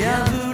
Yeah.